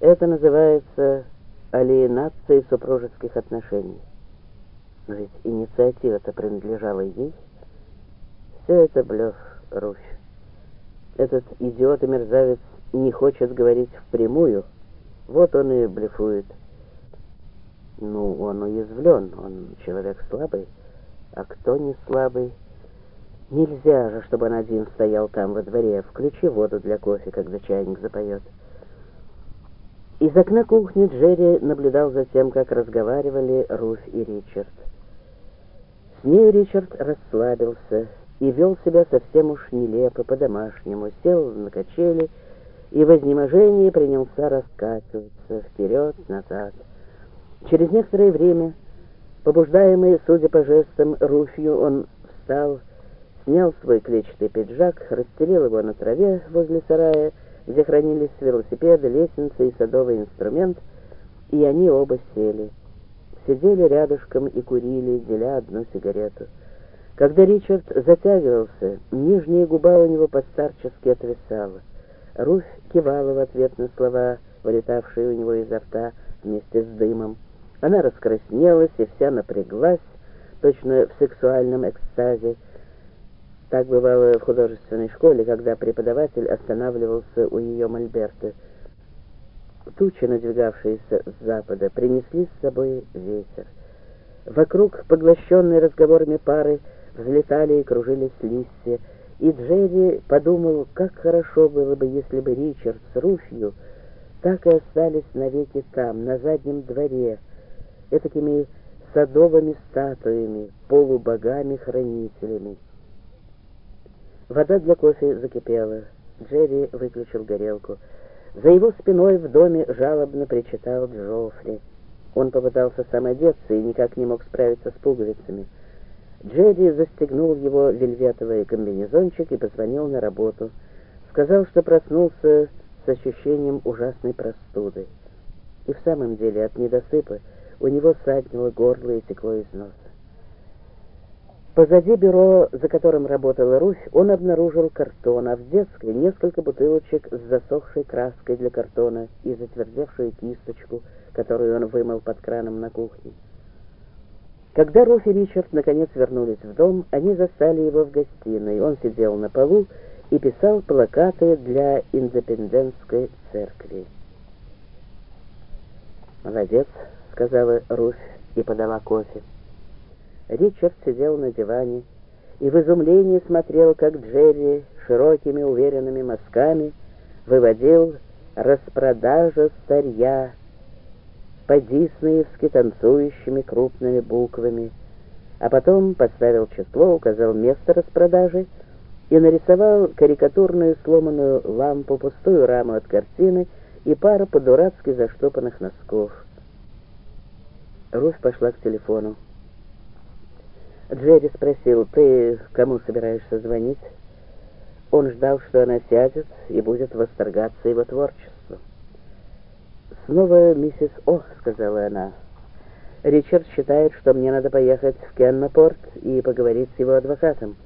Это называется алиенацией супружеских отношений. Но ведь инициатива-то принадлежала ей. Все это блеф, Руфь. Этот идиот и мерзавец не хочет говорить впрямую. Вот он и блефует. Ну, он уязвлен, он человек слабый. А кто не слабый? Нельзя же, чтобы он один стоял там во дворе. Включи воду для кофе, когда чайник запоет. Из окна кухни Джерри наблюдал за тем, как разговаривали Руф и Ричард. С ней Ричард расслабился и вел себя совсем уж нелепо, по-домашнему, сел на качели и в изнеможении принялся раскачиваться вперед-назад. Через некоторое время, побуждаемый, судя по жестам, Руфью, он встал, снял свой клетчатый пиджак, расстелил его на траве возле сарая, где хранились велосипеды, лестницы и садовый инструмент, и они оба сели. Сидели рядышком и курили, деля одну сигарету. Когда Ричард затягивался, нижняя губа у него постарчески отвисала. Руфь кивала в ответ на слова, вылетавшие у него изо рта вместе с дымом. Она раскраснелась и вся напряглась, точно в сексуальном экстазе, так бывало в художественной школе, когда преподаватель останавливался у ее мольберта. Тучи, надвигавшиеся с запада, принесли с собой ветер. Вокруг, поглощенной разговорами пары, взлетали и кружились листья, и Джерри подумал, как хорошо было бы, если бы Ричард с Руфью так и остались навеки там, на заднем дворе, этакими садовыми статуями, полубогами-хранителями. Вода для кофе закипела. Джерри выключил горелку. За его спиной в доме жалобно причитал Джоффри. Он попытался сам одеться и никак не мог справиться с пуговицами. Джерри застегнул его вельветовый комбинезончик и позвонил на работу. Сказал, что проснулся с ощущением ужасной простуды. И в самом деле от недосыпа у него саднило горло и текло из носа. Позади бюро, за которым работала Русь, он обнаружил картон, а в детской несколько бутылочек с засохшей краской для картона и затвердевшую кисточку, которую он вымыл под краном на кухне. Когда Руф и Ричард наконец вернулись в дом, они застали его в гостиной. Он сидел на полу и писал плакаты для Индепендентской церкви. «Молодец», — сказала Руфь и подала кофе. Ричард сидел на диване и в изумлении смотрел, как Джерри широкими уверенными мазками выводил распродажа старья по-диснеевски танцующими крупными буквами, а потом поставил число, указал место распродажи и нарисовал карикатурную сломанную лампу, пустую раму от картины и пару по-дурацки заштопанных носков. Руфь пошла к телефону. Джерри спросил, ты кому собираешься звонить? Он ждал, что она сядет и будет восторгаться его творчеством. «Снова миссис О», — сказала она. «Ричард считает, что мне надо поехать в Кеннопорт и поговорить с его адвокатом».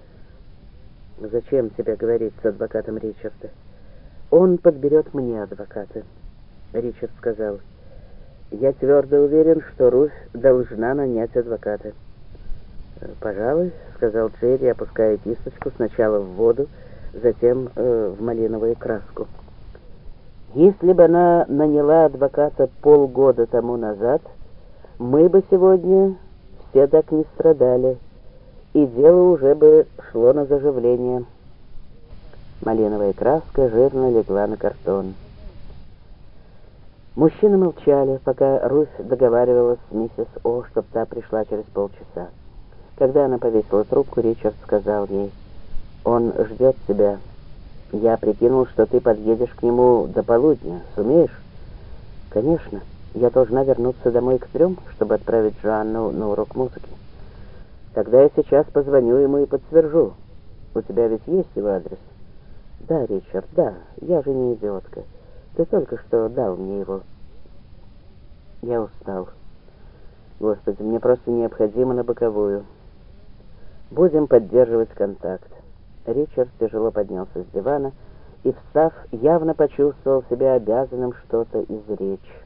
«Зачем тебе говорить с адвокатом Ричарда?» «Он подберет мне адвоката», — Ричард сказал. «Я твердо уверен, что Руфь должна нанять адвоката». «Пожалуй», — сказал Джерри, опуская кисточку сначала в воду, затем э, в малиновую краску. «Если бы она наняла адвоката полгода тому назад, мы бы сегодня все так не страдали, и дело уже бы шло на заживление». Малиновая краска жирно легла на картон. Мужчины молчали, пока Руфь договаривалась с миссис О, чтобы та пришла через полчаса. Когда она повесила трубку, Ричард сказал ей, «Он ждет тебя. Я прикинул, что ты подъедешь к нему до полудня. Сумеешь?» «Конечно. Я должна вернуться домой к трем, чтобы отправить Жанну на урок музыки. Тогда я сейчас позвоню ему и подтвержу. У тебя ведь есть его адрес?» «Да, Ричард, да. Я же не идиотка. Ты только что дал мне его». «Я устал. Господи, мне просто необходимо на боковую». Будем поддерживать контакт. Ричард тяжело поднялся с дивана и, встав, явно почувствовал себя обязанным что-то изречь.